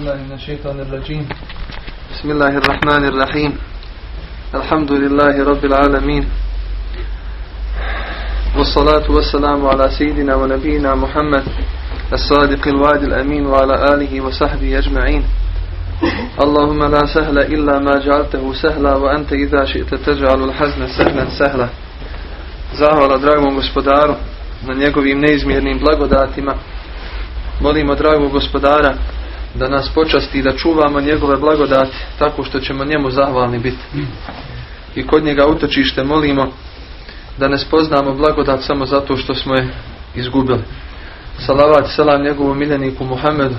بالله من الشيطان الرجيم. بسم الله الرحمن الرحيم. الحمد لله رب العالمين. والصلاة والسلام على سيدنا ونبينا محمد الصادق الوعد الأمين وعلى آله وصحبه أجمعين. اللهم لا سهل إلا ما جعلته سهلا وأنت إذا شئت تجعل الحزن سهلا سهلا. Zahvala dragom gospodaru na njegovim neizmjernim blagodatima. Molimo dragog gospodara da nas počasti da čuvamo njegove blagodati tako što ćemo njemu zahvalni biti. I kod njega utočište molimo da ne spoznamo blagodat samo zato što smo je izgubili. Salavat i selam njegovom miljeniku Muhammedu,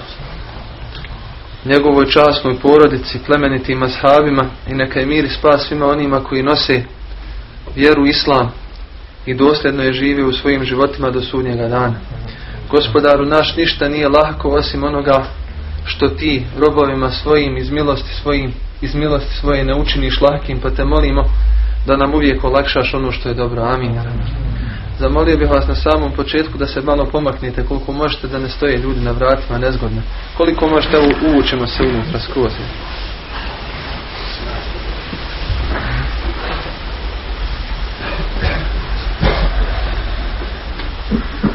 njegovoj časnoj porodici, plemenitim ashabima i neka je mir i spas svima onima koji nose vjeru islam i dosljedno je živi u svojim životima do sudnjega dana. Gospodaru naš ništa nije lahko osim onoga što ti robovima svojim iz milosti svojim iz milosti svoje ne učiniš lahkim pa te molimo da nam uvijek olakšaš ono što je dobro. Amin. Zamolio bih vas na samom početku da se malo pomaknete koliko možete da ne stoje ljudi na vratima nezgodno. Koliko možete uvučemo se unutra skroz.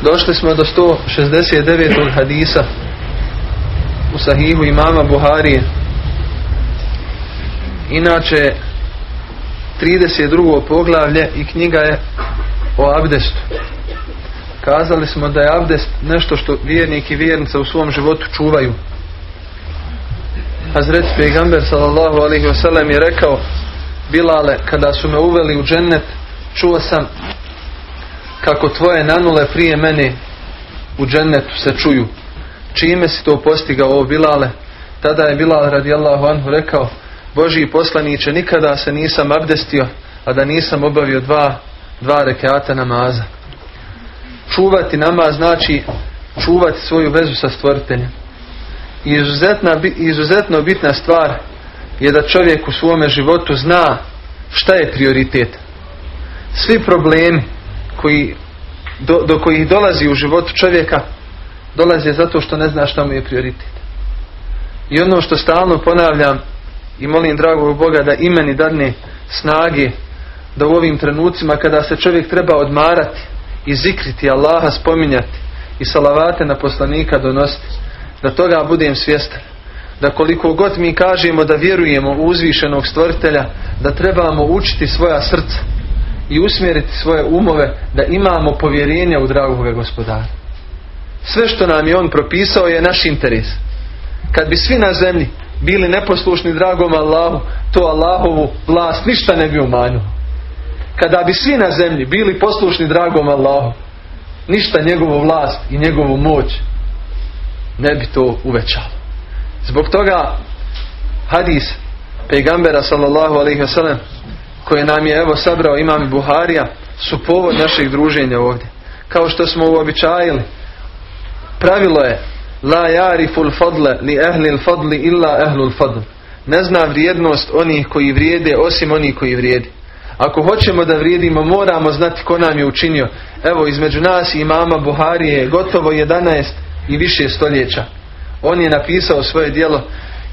Došli smo do 169. hadisa u sahihu imama Buharije. Inače 32. poglavlje i knjiga je o abdestu. Kazali smo da je abdest nešto što vjernik i vjernica u svom životu čuvaju. Hazret Peygamber sallallahu alaihi wasallam je rekao Bilale kada su me uveli u džennet čuo sam kako tvoje nanule prije mene u džennetu se čuju. Čime si to postigao ovo Bilale? Tada je Bilal radijallahu anhu rekao Božiji poslaniće nikada se nisam abdestio a da nisam obavio dva, dva rekeata namaza. Čuvati namaz znači čuvati svoju vezu sa stvoriteljem. I izuzetna, izuzetno bitna stvar je da čovjek u svome životu zna šta je prioritet. Svi problemi koji, do, do kojih dolazi u životu čovjeka dolazi zato što ne zna šta mu je prioritet. I ono što stalno ponavljam i molim dragog Boga da imeni dadne snage da u ovim trenucima kada se čovjek treba odmarati i zikriti Allaha spominjati i salavate na poslanika donositi da toga budem svjestan da koliko god mi kažemo da vjerujemo u uzvišenog stvoritelja da trebamo učiti svoja srca i usmjeriti svoje umove da imamo povjerenja u dragove gospodara sve što nam je on propisao je naš interes kad bi svi na zemlji bili neposlušni dragom Allahu, to Allahovu vlast ništa ne bi umanjilo. Kada bi svi na zemlji bili poslušni dragom Allahu, ništa njegovu vlast i njegovu moć ne bi to uvećalo. Zbog toga hadis pejgambera sallallahu alaihi wasallam koje nam je evo sabrao imam Buharija su povod našeg druženja ovdje. Kao što smo uobičajili pravilo je La jariful fadle li ehlil fadli illa ehlul fadl. Ne zna vrijednost onih koji vrijede osim onih koji vrijedi. Ako hoćemo da vrijedimo moramo znati ko nam je učinio. Evo između nas i mama Buharije gotovo 11 i više stoljeća. On je napisao svoje djelo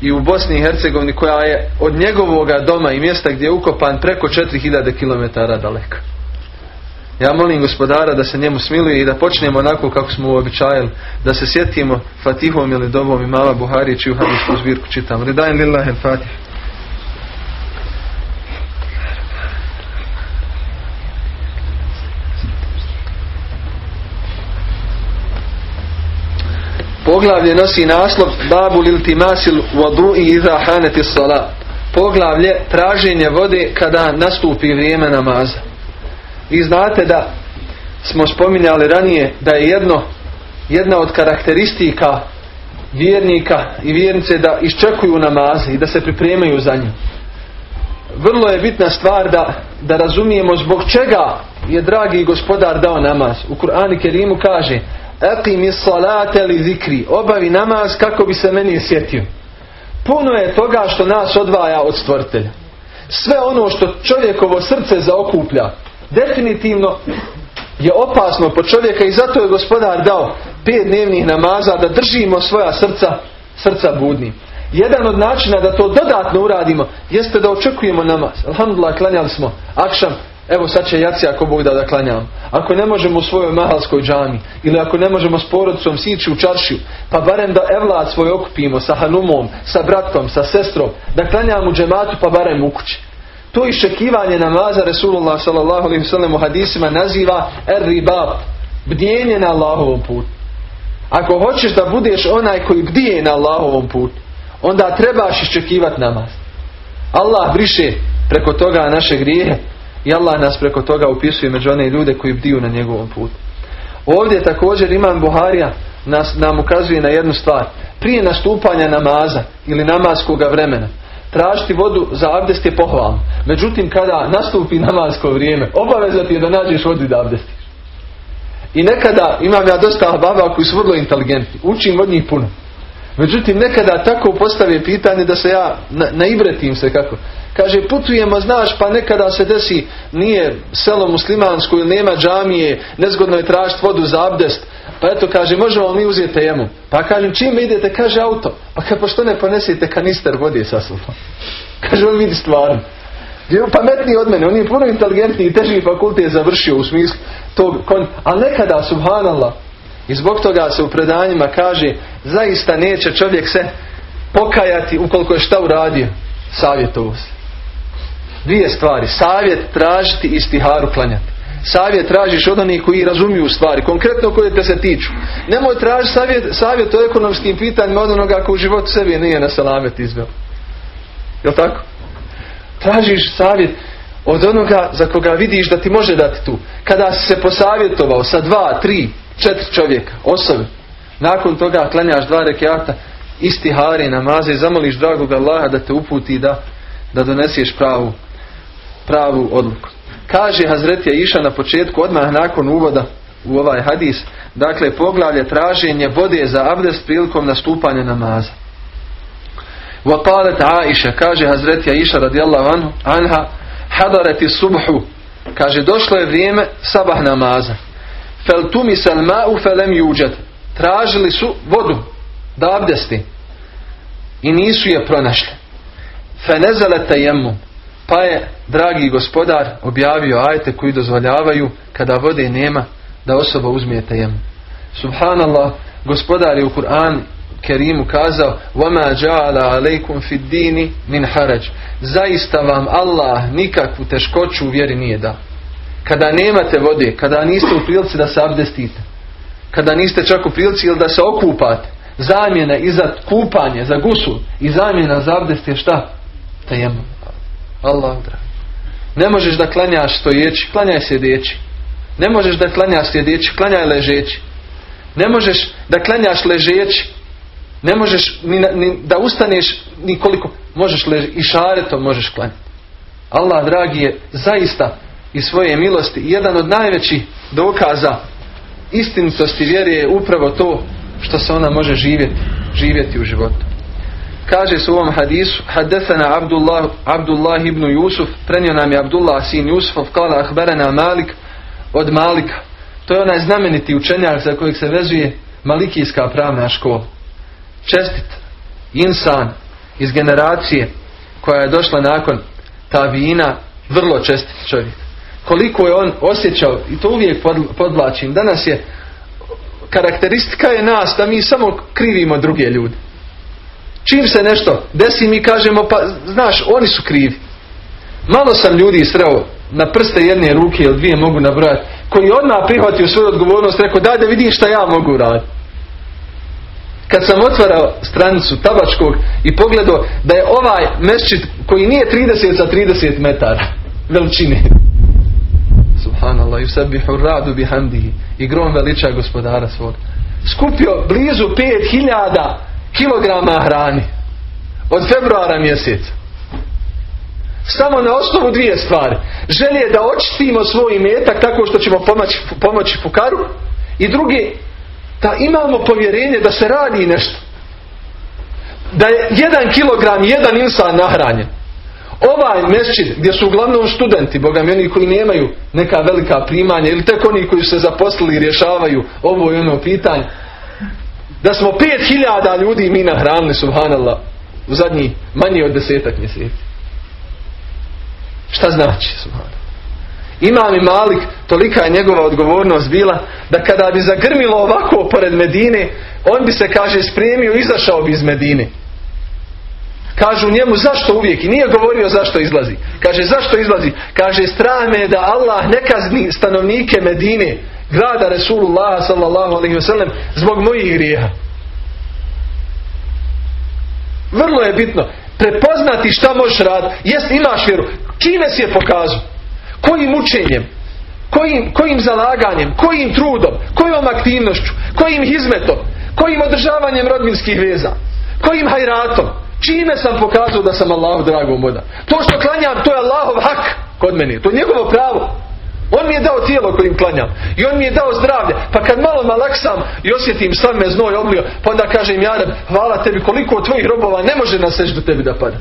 i u Bosni i Hercegovini koja je od njegovoga doma i mjesta gdje je ukopan preko 4000 km daleko. Ja molim gospodara da se njemu smiluje i da počnemo onako kako smo uobičajali. Da se sjetimo Fatihom ili dobom imama Buhari čiju hadijsku zbirku čitam. Redajem lillahi fatih. Poglavlje nosi naslov Babu lil masil vodu i iza haneti. Poglavlje traženje vode kada nastupi vrijeme namaza. Vi znate da smo spominjali ranije da je jedno, jedna od karakteristika vjernika i vjernice da iščekuju namaze i da se pripremaju za nju. Vrlo je bitna stvar da, da razumijemo zbog čega je dragi gospodar dao namaz. U Kur'anu Kerimu kaže Eqimi salate li zikri. Obavi namaz kako bi se meni sjetio. Puno je toga što nas odvaja od stvoritelja. Sve ono što čovjekovo srce zaokuplja definitivno je opasno po čovjeka i zato je gospodar dao pet dnevnih namaza da držimo svoja srca srca budnim. Jedan od načina da to dodatno uradimo jeste da očekujemo namaz. Alhamdulillah, klanjali smo akšam, evo sad će jaci ako Bog da da klanjamo. Ako ne možemo u svojoj mahalskoj džami ili ako ne možemo s porodicom sići u čaršiju, pa barem da evlad svoj okupimo sa hanumom, sa bratom, sa sestrom, da klanjamo u džematu pa barem u kući. To iščekivanje namaza Resulullah sallallahu alaihi sallam u hadisima naziva er ribab, bdjenje na Allahovom putu. Ako hoćeš da budeš onaj koji bdije na Allahovom putu, onda trebaš iščekivati namaz. Allah briše preko toga naše grijehe i Allah nas preko toga upisuje među one ljude koji bdiju na njegovom putu. Ovdje također imam Buharija nas, nam ukazuje na jednu stvar. Prije nastupanja namaza ili namaskoga vremena tražiti vodu za abdest je pohvalno. Međutim, kada nastupi namasko vrijeme, obaveza ti je da nađeš vodu da abdestiš. I nekada imam ja dosta baba koji su vrlo inteligentni. Učim od njih puno. Međutim, nekada tako postave pitanje da se ja na, naibretim se kako. Kaže, putujemo, znaš, pa nekada se desi, nije selo muslimansko ili nema džamije, nezgodno je tražiti vodu za abdest. Pa eto, kaže, možemo mi uzeti temu. Pa kažem, čim idete, kaže auto. Pa kaže, pa što ne ponesete kanister vode sa sobom? Kaže, on vidi stvarno. Je pametniji od mene, on je puno inteligentniji i teži fakultet završio u smislu tog konj. Ali nekada, subhanallah, i zbog toga se u predanjima kaže, zaista neće čovjek se pokajati ukoliko je šta uradio. Savjetovo se. Dvije stvari. Savjet tražiti i stiharu klanjati. Savjet tražiš od onih koji razumiju stvari, konkretno koje te se tiču. Nemoj tražiti savjet, savjet o ekonomskim pitanjima od onoga koji u životu sebi nije na salamet izveo. Jel tako? Tražiš savjet od onoga za koga vidiš da ti može dati tu. Kada si se posavjetovao sa dva, tri, četiri čovjeka, osobe, nakon toga klanjaš dva rekiata, isti hari namaze i zamoliš dragog Allaha da te uputi da, da doneseš pravu, pravu odluku. Kaže Hazretija Iša na početku, odmah nakon uvoda u ovaj hadis, dakle poglavlje traženje vode za abdest prilikom nastupanja namaza. Vakalet Aisha, kaže Hazretija Iša radijallahu anha, hadareti subhu, kaže došlo je vrijeme sabah namaza. Feltumi salma'u felem juđat, Tražili su vodu da abdesti i nisu je pronašli. Fenezele tajemum. Pa je, dragi gospodar, objavio ajte koji dozvoljavaju kada vode nema da osoba uzme tajemu. Subhanallah, gospodar je u Kur'an Kerimu kazao وَمَا جَعَلَ عَلَيْكُمْ فِي الدِّينِ مِنْ حَرَجِ Zaista vam Allah nikakvu teškoću u vjeri nije dao. Kada nemate vode, kada niste u prilici da se abdestite, kada niste čak u prilici ili da se okupate, zamjena i za kupanje, za gusul i zamjena za abdest je šta? Tajemo. Allah dragi. Ne možeš da klanjaš stojeći, klanjaj sjedeći. Ne možeš da klanjaš sjedeći, klanjaj ležeći. Ne možeš da klanjaš ležeći, ne možeš ni, ni da ustaneš nikoliko, možeš leži, i šaretom možeš klanjati. Allah dragi je zaista i svoje milosti jedan od najvećih dokaza istinitosti vjere je upravo to što se ona može živjeti, živjeti u životu. Kaže se u ovom hadisu, hadesana Abdullah, Abdullah ibn Jusuf, prenio nam je Abdullah sin Jusufov, kala ahberena Malik od Malika. To je onaj znameniti učenjak za kojeg se vezuje Malikijska pravna škola. Čestit, insan iz generacije koja je došla nakon Tavina, vrlo čestit čovjek. Koliko je on osjećao, i to uvijek podvlačim, danas je karakteristika je nas da mi samo krivimo druge ljude. Čim se nešto desi mi kažemo pa znaš oni su krivi. Malo sam ljudi sreo na prste jedne ruke ili dvije mogu nabrojati koji odmah prihvatio svoju odgovornost rekao daj da vidim šta ja mogu raditi. Kad sam otvarao stranicu tabačkog i pogledao da je ovaj mesčit koji nije 30 sa 30 metara veličine. Subhanallah, yusabbihu radu bihamdihi i grom veliča gospodara svog. Skupio blizu 5000 kilograma hrani od februara mjeseca. Samo na osnovu dvije stvari. Želje da očistimo svoj imetak tako što ćemo pomoći, pomoći fukaru i drugi da imamo povjerenje da se radi nešto. Da je jedan kilogram, jedan insan nahranjen. Ovaj mesčid gdje su uglavnom studenti, boga mi oni koji nemaju neka velika primanja ili tek oni koji se zaposlili i rješavaju ovo i ono pitanje. Da smo pet hiljada ljudi mi nahranili, subhanallah, u zadnji manje od desetak mjeseci. Šta znači, subhanallah? Imam i Malik, tolika je njegova odgovornost bila, da kada bi zagrmilo ovako pored Medine, on bi se, kaže, spremio izašao bi iz Medine. Kažu njemu zašto uvijek i nije govorio zašto izlazi. Kaže zašto izlazi? Kaže strah me da Allah ne kazni stanovnike Medine, grada Resulullah sallallahu alaihi wasallam zbog mojih grijeha. Vrlo je bitno prepoznati šta možeš raditi. Jest imaš vjeru. Čime si je pokazao? Kojim učenjem? Kojim, kojim zalaganjem? Kojim trudom? Kojom aktivnošću? Kojim hizmetom? Kojim održavanjem rodbinskih veza? Kojim hajratom? Čime sam pokazao da sam Allahu drago moda? To što klanjam, to je Allahov hak kod mene. To je njegovo pravo. On mi je dao tijelo kojim klanjam. I on mi je dao zdravlje. Pa kad malo malaksam i osjetim sam me znoj oblio, pa onda kažem Jareb, hvala tebi koliko od tvojih robova ne može na do tebi da pada.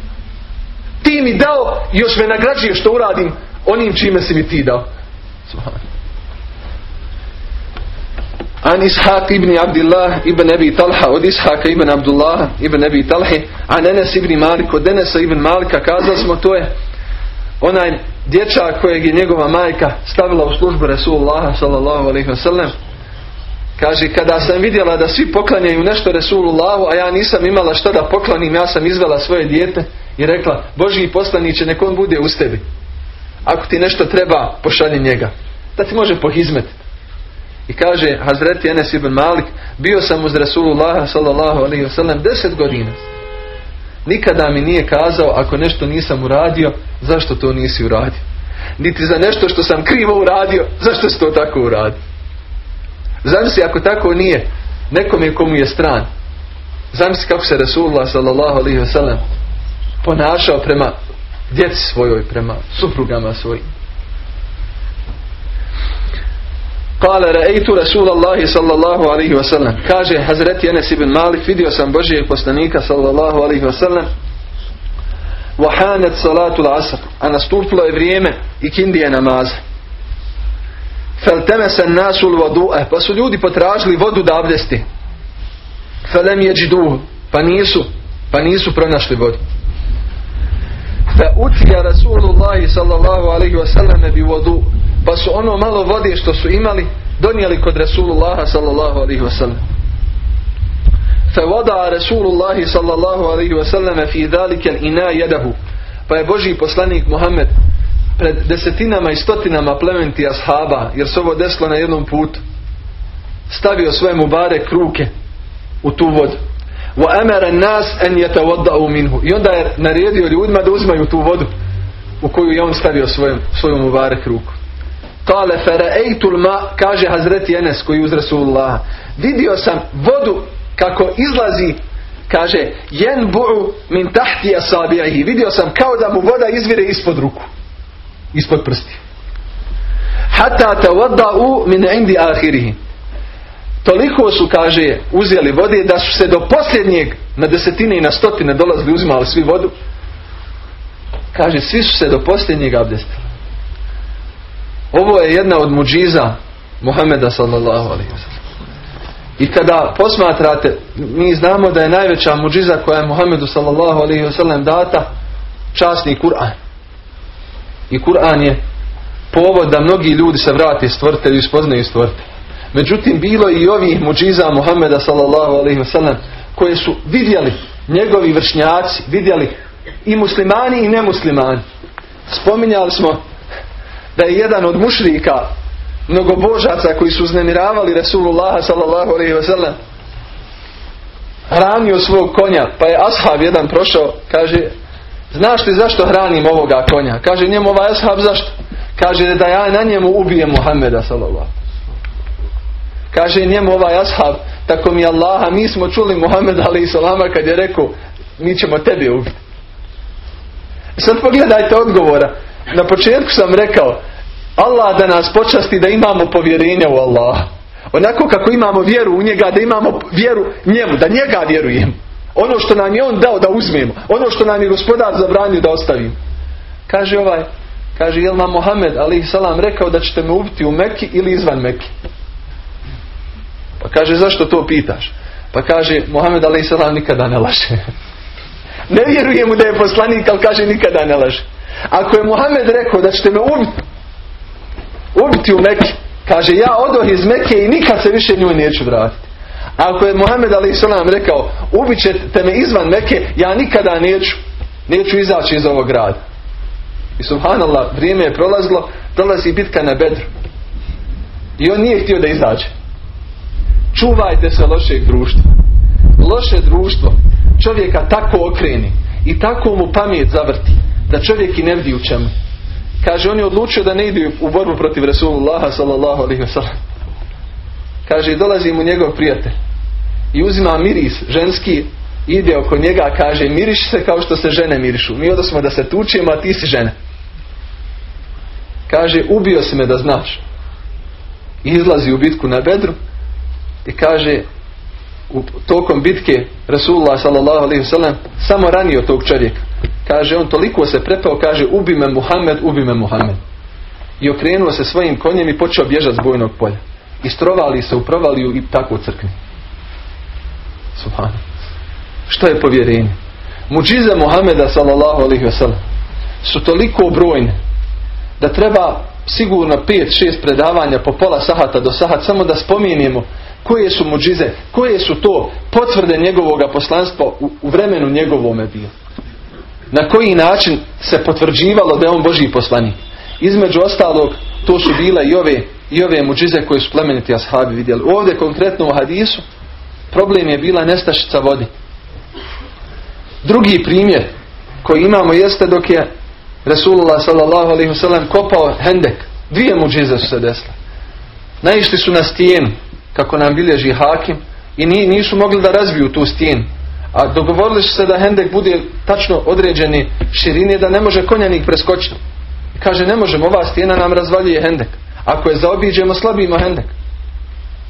Ti mi dao i još me nagrađuješ što uradim onim čime si mi ti dao. An Ishaq ibn Abdullah ibn Abi Talha od Ishaka ibn Abdullah ibn Abi Talhi an Enes ibn Malik od Enesa ibn Malika kazali smo to je onaj dječak kojeg je njegova majka stavila u službu Resulullah sallallahu alaihi wasallam kaže kada sam vidjela da svi poklanjaju nešto Resulullahu a ja nisam imala što da poklanim ja sam izvela svoje dijete i rekla Boži poslaniće nek on bude uz tebi. Ako ti nešto treba pošalji njega. Da ti može pohizmetiti i kaže Hazreti Enes ibn Malik bio sam uz Rasulullah sallallahu alaihi wasallam deset godina nikada mi nije kazao ako nešto nisam uradio zašto to nisi uradio? Niti za nešto što sam krivo uradio zašto si to tako uradio? Zamisli ako tako nije nekome komu je stran zamisli kako se Rasulullah sallallahu alaihi ponašao prema djeci svojoj prema suprugama svojim Kale rejtu Rasulallahi sallallahu alaihi wasallam. Kaže Hazreti Enes ibn Malik, vidio sam Božijeg poslanika sallallahu alaihi wasallam. Wahanet salatul asr. A nastupilo je vrijeme i kindije namaza. Feltemese nasul vodu'e. Pa su ljudi potražili vodu da abdesti. Felem jeđiduhu. Pa nisu. Pa nisu pronašli vodu. Fe utija Rasulullahi sallallahu alaihi wasallam bi vodu pa su ono malo vode što su imali donijeli kod Rasulullaha sallallahu alaihi wasallam. Fe voda Rasulullahi sallallahu alaihi wasallam fi daliken ina jedahu. Pa je Boži poslanik Muhammed pred desetinama i stotinama plementi ashaba, jer se ovo desilo na jednom putu, stavio svoje mubare kruke u tu vodu. Wa amara nas an yatawadda'u minhu. I onda je naredio ljudima da uzmaju tu vodu u koju je on stavio svojom, svojom mubarek ruku. Kale faraeitul ma, kaže Hazreti Enes koji uz Rasulullah. Vidio sam vodu kako izlazi, kaže, jen bu'u min tahti asabi'ihi. Vidio sam kao da mu voda izvire ispod ruku. Ispod prsti. Hatta tawadda'u min indi ahirihi. Toliko su, kaže, uzeli vode da su se do posljednjeg na desetine i na stotine dolazili uzimali svi vodu. Kaže, svi su se do posljednjeg abdestili. Ovo je jedna od muđiza Muhameda sallallahu alaihi I kada posmatrate, mi znamo da je najveća muđiza koja je Muhammedu sallallahu alaihi wasallam data časni Kur'an. I Kur'an je povod da mnogi ljudi se vrati stvrte i spoznaju stvrte. Međutim, bilo i ovih muđiza Muhameda sallallahu alaihi wasallam koje su vidjeli njegovi vršnjaci, vidjeli i muslimani i nemuslimani. Spominjali smo da je jedan od mušrika mnogobožaca koji su uznemiravali Resulullah sallallahu alaihi wasallam hranio svog konja pa je ashab jedan prošao kaže znaš li zašto hranim ovoga konja? Kaže njemu ovaj ashab zašto? Kaže da ja na njemu ubijem Muhammeda sallallahu kaže njemu ovaj ashab tako mi Allaha mi smo čuli Muhammed alaihi salama kad je rekao mi ćemo tebe ubiti. Sad pogledajte odgovora na početku sam rekao Allah da nas počasti da imamo povjerenja u Allah. Onako kako imamo vjeru u njega, da imamo vjeru njemu, da njega vjerujem. Ono što nam je on dao da uzmemo. Ono što nam je gospodar zabranio da ostavimo. Kaže ovaj, kaže jel nam Mohamed ali salam rekao da ćete me ubiti u Meki ili izvan Meki. Pa kaže zašto to pitaš? Pa kaže, Mohamed a.s. nikada ne laže. ne vjeruje mu da je poslanik, ali kaže nikada ne laže. Ako je Mohamed rekao da ćete me ubiti, ubiti u Mekke, kaže ja odoh iz Mekke i nikad se više njoj neću vratiti. Ako je Mohamed a.s. rekao, ubit ćete me izvan Mekke, ja nikada neću, neću izaći iz ovog grada. I subhanallah, vrijeme je prolazilo, prolazi bitka na Bedru. I on nije htio da izađe. Čuvajte se lošeg društva. Loše društvo čovjeka tako okreni i tako mu pamet zavrti da čovjek i ne vidi u čemu. Kaže, on je odlučio da ne ide u borbu protiv Resulullaha sallallahu alaihi wasallam. Kaže, dolazi mu njegov prijatelj i uzima miris ženski ide oko njega, kaže, miriš se kao što se žene mirišu. Mi odosmo da se tučemo, a ti si žene. Kaže, ubio si me da znaš. izlazi u bitku na bedru i kaže, u tokom bitke Rasulullah sallallahu alaihi wasallam samo ranio tog čovjeka. Kaže, on toliko se prepao, kaže, ubi me Muhammed, ubi me Muhammed. I okrenuo se svojim konjem i počeo bježati s bojnog polja. I strovali se u provaliju i tako u crkvi. Subhano. Što je povjerenje? Muđize Muhameda sallallahu alaihi wasallam su toliko brojne da treba sigurno 5-6 predavanja po pola sahata do sahat samo da spominjemo koje su muđize, koje su to potvrde njegovoga poslanstva u, vremenu njegovome bio. Na koji način se potvrđivalo da je on Božji poslanik. Između ostalog, to su bile i ove, i ove muđize koje su plemeniti ashabi vidjeli. Ovdje konkretno u hadisu problem je bila nestašica vodi. Drugi primjer koji imamo jeste dok je Resulullah wasallam kopao hendek. Dvije muđize su se desile. Naišli su na stijenu, kako nam bilježi hakim, i nisu mogli da razviju tu stijenu. A dogovorili su se da hendek bude tačno određeni širine da ne može konjanik preskočiti. Kaže, ne možemo, ova stijena nam razvaljuje hendek. Ako je zaobiđemo, slabimo hendek.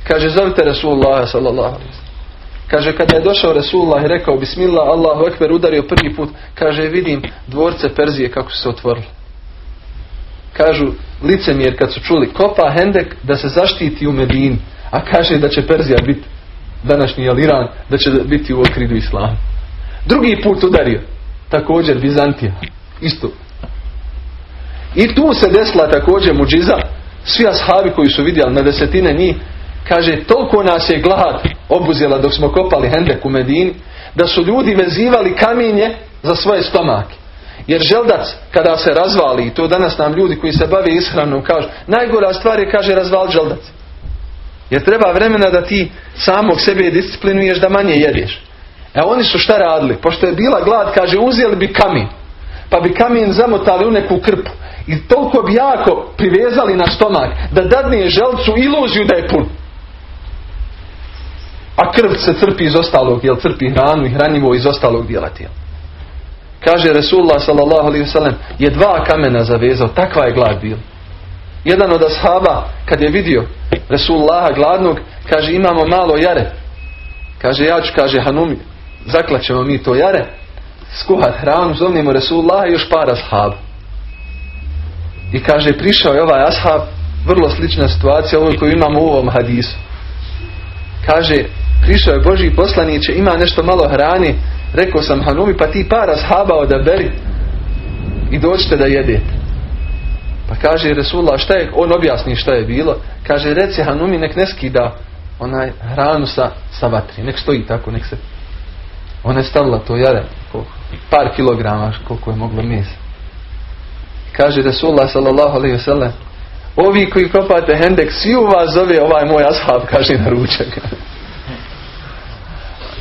Kaže, zovite Resulullah sallallahu Kaže, kada je došao Resulullah i rekao Bismillah, Allahu Ekber, udario prvi put, kaže, vidim dvorce Perzije kako su se otvorili. Kažu, licemjer kad su čuli, kopa Hendek da se zaštiti u Medini, a kaže da će Perzija biti današnji Iran, da će biti u okridu Islama. Drugi put udario, također Bizantija, isto. I tu se desila također muđiza, svi ashabi koji su vidjeli na desetine njih, Kaže, toliko nas je glad obuzela dok smo kopali hendek u Medini, da su ljudi vezivali kamenje za svoje stomake. Jer želdac, kada se razvali, i to danas nam ljudi koji se bave ishranom kažu, najgora stvar je, kaže, razval želdac. Jer treba vremena da ti samog sebe disciplinuješ da manje jedeš. E oni su šta radili? Pošto je bila glad, kaže, uzeli bi kamen. Pa bi kamen zamotali u neku krpu. I toliko bi jako privezali na stomak da dadne želcu iluziju da je pun. A krv se crpi iz ostalog, jel crpi hranu i hranjivo iz ostalog dijela tijela. Kaže Resulullah wasallam je dva kamena zavezao, takva je glad bio. Jedan od ashaba kad je vidio Resulullaha gladnog, kaže imamo malo jare. Kaže ja ću, kaže Hanumi, zaklaćemo mi to jare, skuhat hranu, zovnimo Resulullaha i još par ashaba. I kaže prišao je ovaj ashab, vrlo slična situacija ovoj koju imamo u ovom hadisu. Kaže prišao je Boži poslaniće, ima nešto malo hrani, rekao sam Hanumi, pa ti para shaba odaberi i dođite da jedete. Pa kaže Resulullah, šta je, on objasni šta je bilo, kaže reci Hanumi nek ne skida onaj hranu sa, sa vatri, nek stoji tako, nek se ona je stavila to jare, par kilograma koliko je moglo mjesa. Kaže Resulullah sallallahu alaihi wasallam, ovi koji kopate hendek, svi u vas zove ovaj moj ashab, kaže na ručak.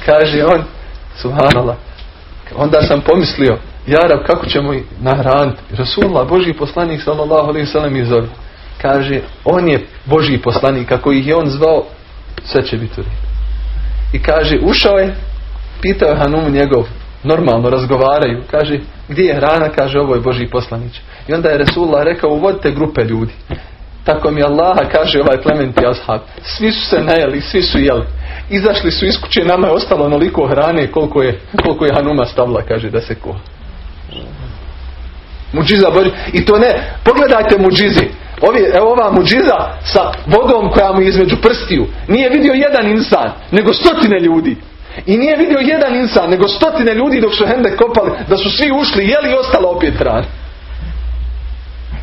Kaže on, subhanallah, onda sam pomislio, Jarab, kako ćemo ih nahraniti? Rasulullah, Boži poslanik, sallallahu alaihi sallam, izove. Kaže, on je Boži poslanik, kako ih je on zvao, sve će biti u I kaže, ušao je, pitao je Hanum njegov, normalno razgovaraju, kaže, gdje je hrana, kaže, ovo je Boži poslanić. I onda je Resulullah rekao, uvodite grupe ljudi. Tako mi Allaha kaže ovaj plementi ashab. Svi su se najeli, svi su jeli. Izašli su iz kuće, nama je ostalo onoliko hrane koliko je, koliko je Hanuma stavila, kaže da se ko. Muđiza Boži. I to ne, pogledajte muđizi. Ovi, evo ova muđiza sa vodom koja mu je između prstiju. Nije vidio jedan insan, nego stotine ljudi. I nije vidio jedan insan, nego stotine ljudi dok su hende kopali, da su svi ušli, jeli i ostalo opet hrana.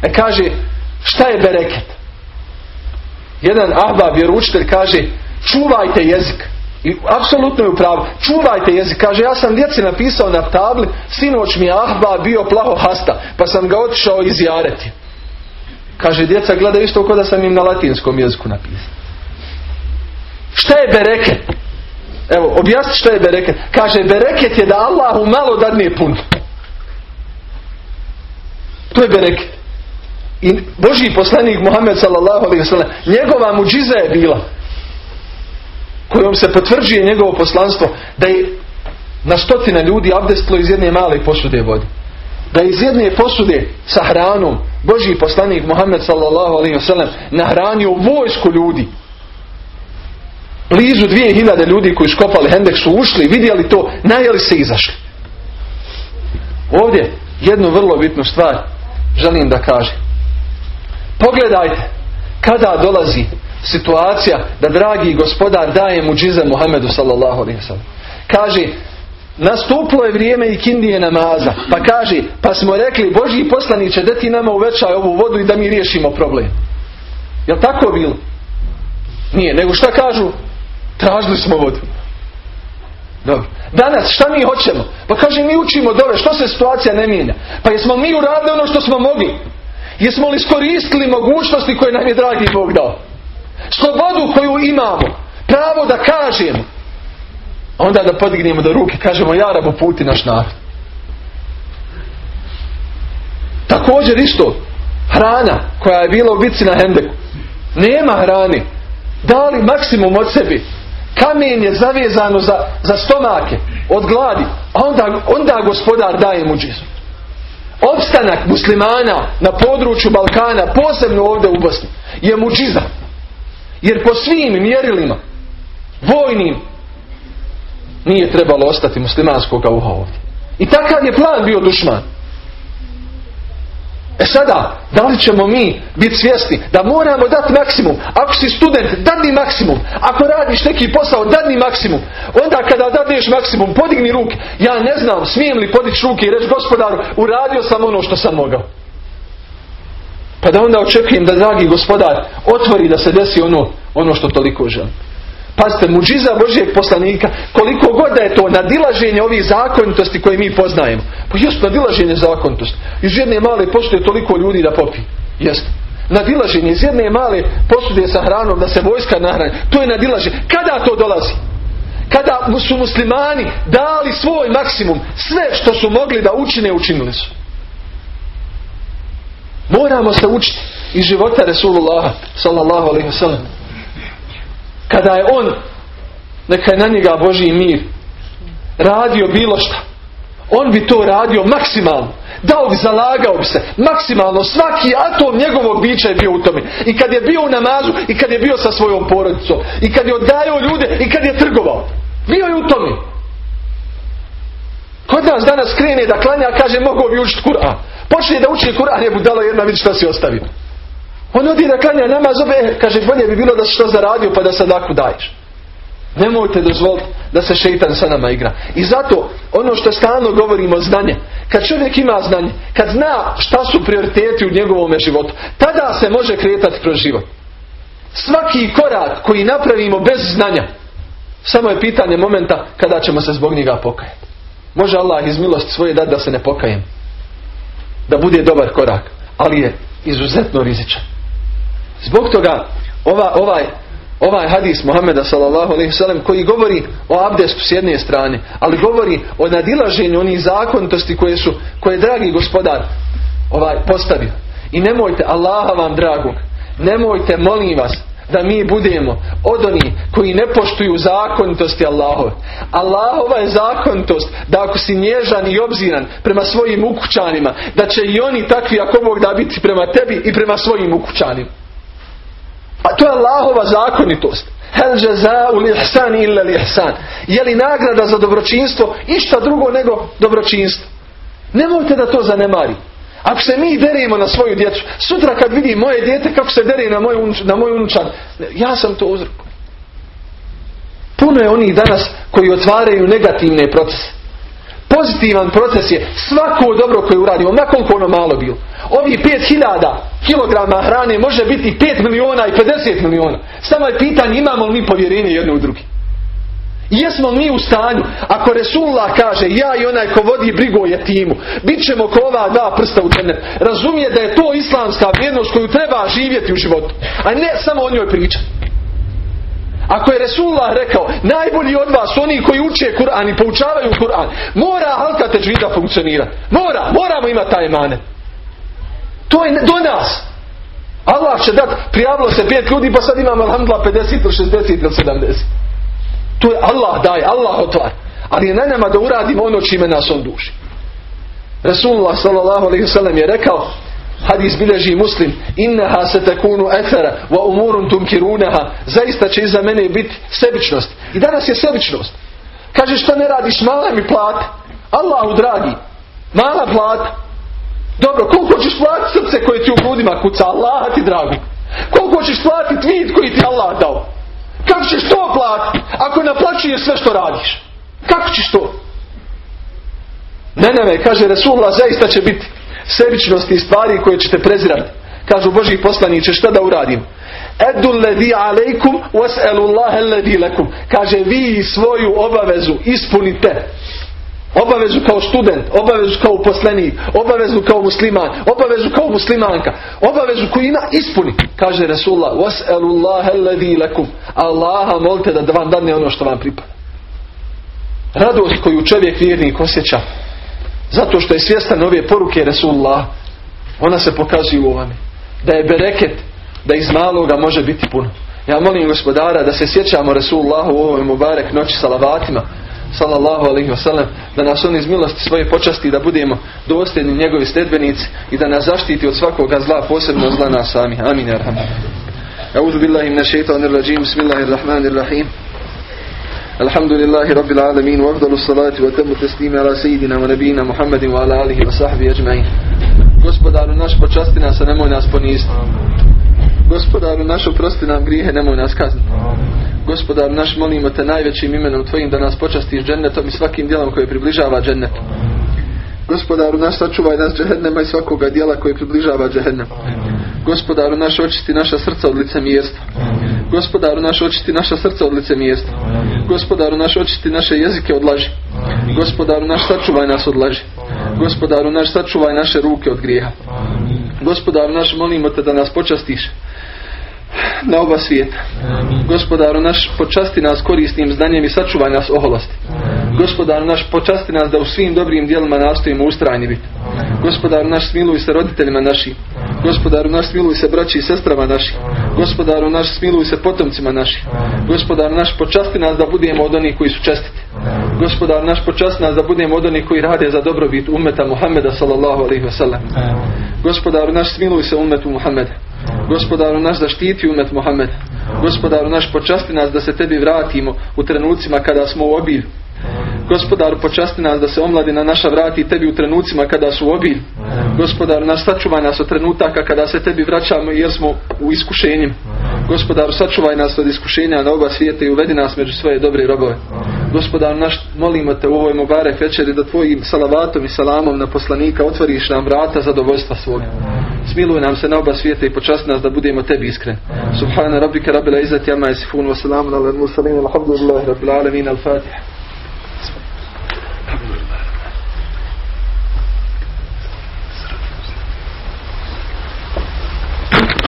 E kaže, šta je bereket? Jedan ahbab vjeručitelj kaže, čuvajte jezik. I apsolutno je u pravu. Čuvajte jezik. Kaže, ja sam djeci napisao na tabli, sinoć mi ahba bio plaho hasta, pa sam ga otišao izjareti. Kaže, djeca gledaju isto kao da sam im na latinskom jeziku napisao. Šta je bereket? Evo, objasni što je bereket. Kaže, bereket je da Allahu malo dadne puno. To je bereket. I Božji poslanik Muhammed sallallahu alaihi njegova muđiza je bila kojom se potvrđuje njegovo poslanstvo da je na stotina ljudi abdestilo iz jedne male posude vode. Da iz jedne posude sa hranom Božji poslanik Muhammed sallallahu alaihi sallam nahranio vojsku ljudi. Blizu dvije hiljade ljudi koji skopali hendek su ušli, vidjeli to, najeli se izašli. Ovdje jednu vrlo bitnu stvar želim da kažem. Pogledajte kada dolazi situacija da dragi gospodar daje mu džize Muhammedu sallallahu alaihi sallam. Kaže, nastupilo je vrijeme i kindije namaza. Pa kaže, pa smo rekli, Božji poslaniće, da ti nama uvećaj ovu vodu i da mi riješimo problem. Jel tako bilo? Nije, nego šta kažu? Tražili smo vodu. Dobro. Danas šta mi hoćemo? Pa kaže mi učimo dove, što se situacija ne mijenja? Pa jesmo mi uradili ono što smo mogli? Jesmo li iskoristili mogućnosti koje nam je dragi Bog dao? Slobodu koju imamo. Pravo da kažemo. Onda da podignemo do ruke. Kažemo ja rabu puti naš narod. Također isto. Hrana koja je bila u bici na Hendeku. Nema hrane. Dali maksimum od sebi. Kamen je zavezano za, za stomake. Od gladi. A onda, onda gospodar daje muđizu. Opstanak muslimana na području Balkana, posebno ovdje u Bosni, je muđiza. Jer po svim mjerilima, vojnim, nije trebalo ostati muslimanskog uha ovdje. I takav je plan bio dušman. E sada, da li ćemo mi biti svjesni da moramo dati maksimum? Ako si student, dadni maksimum. Ako radiš neki posao, dadni maksimum. Onda kada dadneš maksimum, podigni ruke. Ja ne znam, smijem li podići ruke i reći gospodaru, uradio sam ono što sam mogao. Pa da onda očekujem da dragi gospodar otvori da se desi ono, ono što toliko želim. Pazite, muđiza Božijeg poslanika, koliko god da je to nadilaženje ovih zakonitosti koje mi poznajemo. Pa jest nadilaženje zakonitosti. Iz jedne male posude toliko ljudi da popi. Jest. Nadilaženje iz jedne male posude sa hranom da se vojska nahrani. To je nadilaženje. Kada to dolazi? Kada su muslimani dali svoj maksimum, sve što su mogli da učine, učinili su. Moramo se učiti iz života Resulullah sallallahu alaihi wasallam. Kada je on, neka je na njega Boži mir, radio bilo šta, on bi to radio maksimalno. Dao bi, zalagao bi se maksimalno. Svaki atom njegovog bića je bio u tome. I kad je bio u namazu, i kad je bio sa svojom porodicom, i kad je odajao ljude, i kad je trgovao. Bio je u tome. Kod nas danas krene da klanja, kaže mogu bi učiti Kur'an. Počne da uči Kur'an, je budala jedna, vidi šta si ostavio. On odi da klanja namaz, obe, kaže bolje bi bilo da si što zaradio pa da sadaku daješ. Nemojte dozvoliti da se šeitan sa nama igra. I zato ono što stalno govorimo znanje. Kad čovjek ima znanje, kad zna šta su prioriteti u njegovom životu, tada se može kretati kroz život. Svaki korak koji napravimo bez znanja, samo je pitanje momenta kada ćemo se zbog njega pokajati. Može Allah iz milosti svoje dati da se ne pokajem. Da bude dobar korak. Ali je izuzetno rizičan. Zbog toga ova, ovaj, ovaj hadis Muhammeda sallallahu alaihi sallam koji govori o abdestu s jedne strane, ali govori o nadilaženju onih zakonitosti koje su, koje je dragi gospodar ovaj, postavio. I nemojte, Allaha vam dragog, nemojte, molim vas, da mi budemo od onih koji ne poštuju zakonitosti Allahove. Allahova je zakonitost da ako si nježan i obziran prema svojim ukućanima, da će i oni takvi ako Bog da biti prema tebi i prema svojim ukućanima. A to je Allahova zakonitost. Hel jazau ihsan illa li ihsan. Je li nagrada za dobročinstvo išta drugo nego dobročinstvo? Nemojte da to zanemari. Ako se mi derimo na svoju djecu, sutra kad vidi moje dijete kako se deri na moju, na moju unučan, ja sam to uzrok. Puno je onih danas koji otvaraju negativne procese. Pozitivan proces je svako dobro koje uradimo, ma koliko ono malo bilo. Ovi 5000 kilograma hrane može biti 5 miliona i 50 miliona. Samo je pitanje imamo li mi povjerenje jedno u drugi. Jesmo mi u stanju, ako Resulullah kaže ja i onaj ko vodi brigu o jetimu, bit ćemo ko ova dva prsta u džennet, razumije da je to islamska vrijednost koju treba živjeti u životu, a ne samo o njoj pričati. Ako je Resulullah rekao, najbolji od vas oni koji uče Kur'an i poučavaju Kur'an, mora halka teđvida funkcionirati. Mora, moramo imati taj mane. To je do nas. Allah će dat, prijavilo se pet ljudi, pa sad imamo alhamdulillah 50 ili 60 ili 70. To je Allah daje, Allah otvar. Ali je na nama da uradimo ono čime nas on sallallahu alaihi sallam je rekao, hadis bilježi muslim, innaha se tekunu efera, wa umurun tunkirunaha, zaista će iza mene biti sebičnost. I danas je sebičnost. Kaže što ne radiš, mala mi plata. Allahu dragi, mala plata. Dobro, koliko ćeš platiti srce koje ti u grudima kuca? Allah ti dragu. Koliko ćeš platiti vid koji ti Allah dao? Kako ćeš to platiti ako naplaćuje sve što radiš? Kako ćeš to? Ne, ne, kaže Resulullah, zaista će biti sebičnosti i stvari koje ćete prezirati. Kažu Boži poslaniće, šta da uradim? Edu ledi alejkum lakum. Kaže vi svoju obavezu ispunite. Obavezu kao student, obavezu kao uposlenik, obavezu kao musliman, obavezu kao muslimanka, obavezu koju ima ispuni. Kaže alladhi lakum. Allaha molite da vam dadne ono što vam pripada. Radost koju čovjek vjernik osjeća zato što je svjestan ove poruke Rasulullah, ona se pokazuje u ovome. Da je bereket, da iz maloga može biti puno. Ja molim gospodara da se sjećamo Rasulullahu u ovoj Mubarek noći salavatima, sallallahu alaihi wasallam, da nas on iz milosti svoje počasti da budemo dosljedni njegovi stedbenici i da nas zaštiti od svakoga zla, posebno zla nas sami. Amin. A'udhu billahi minash shaitanir rajim. Bismillahir rahmanir rahim. الحمد لله رب العالمين وافضل الصلاة وتم التسليم على سيدنا ونبينا محمد وعلى آله وصحبه أجمعين Gospodaru naš počasti nas, a nemoj nas poniziti. Gospodaru naš oprosti nam grijehe, nemoj nas kazniti. Gospodaru naš molimo te najvećim imenom Tvojim da nas počastiš džennetom i svakim djelom koje približava džennetu. Gospodaru naš sačuvaj nas džehennema i svakoga dijela koje približava džehennem. Gospodaru naš očisti naša srca od lice mjesta. Gospodaru naš očisti naša srca od lice mjesta. Gospodaru naš očisti naše jezike od laži. Gospodaru naš sačuvaj nas od laži. Gospodaru naš sačuvaj naše ruke od grijeha. Gospodaru naš molimo te da nas počastiš na oba svijeta. Gospodaru naš počasti nas korisnim znanjem i sačuvaj nas oholosti. Gospodaru naš počasti nas da u svim dobrim dijelima nastojimo ustrajni biti. Gospodaru naš smiluj se roditeljima našim. Gospodaru naš smiluj se braći i sestrama našim. Gospodaru naš smiluj se potomcima našim. Gospodaru naš počasti nas da budemo od onih koji su čestiti. Gospodar naš počasti nas da budemo od onih koji rade za dobrobit umeta Muhammeda sallallahu alaihi wa sallam. Gospodaru naš smiluj se umetu Muhammeda. Gospodaru naš zaštiti umet Muhammed. Gospodaru naš počasti nas da se tebi vratimo u trenucima kada smo u obilju. Gospodaru počasti nas da se omladina naša vrati tebi u trenucima kada su u obilju. Gospodaru naš sačuvaj nas od trenutaka kada se tebi vraćamo jer smo u iskušenjima. Gospodaru sačuvaj nas od iskušenja na oba svijeta i uvedi nas među svoje dobre robove. Gospodaru naš molimo te u ovoj Mubarek večeri da tvojim salavatom i salamom na poslanika otvoriš nam vrata zadovoljstva svoga. Smiluj nam se na oba svijeta i počasti nas da budemo tebi iskreni. Subhana rabbika rabbil izzati amma yasifun wa salamun ala al-mursalin alhamdulillahi rabbil alamin al-fatiha.